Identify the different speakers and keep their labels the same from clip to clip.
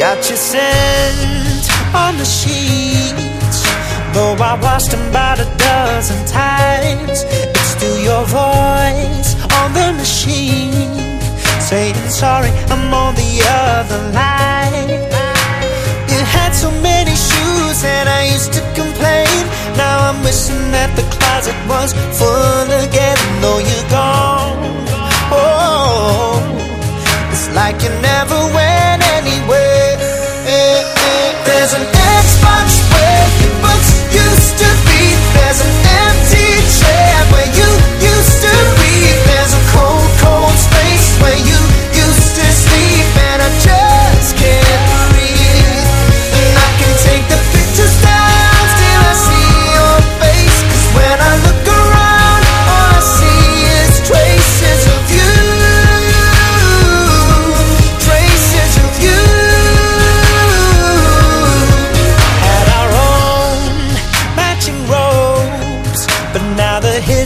Speaker 1: Got your scent on the sheets. Though I washed them about a dozen times It's still your voice on the machine. Saying sorry, I'm on the other line. You had so many shoes and I used to complain. Now I'm wishing that the closet was full again. Though you're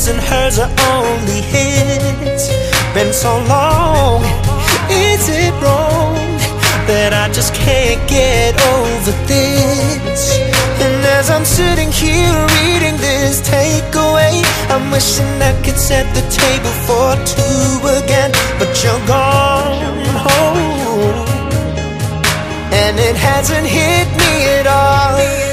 Speaker 1: his and hers are only his. Been so long, is it wrong That I just can't get over this? And as I'm sitting here reading this takeaway I'm wishing I could set the table for two again. But you're gone home. And it hasn't hit me at all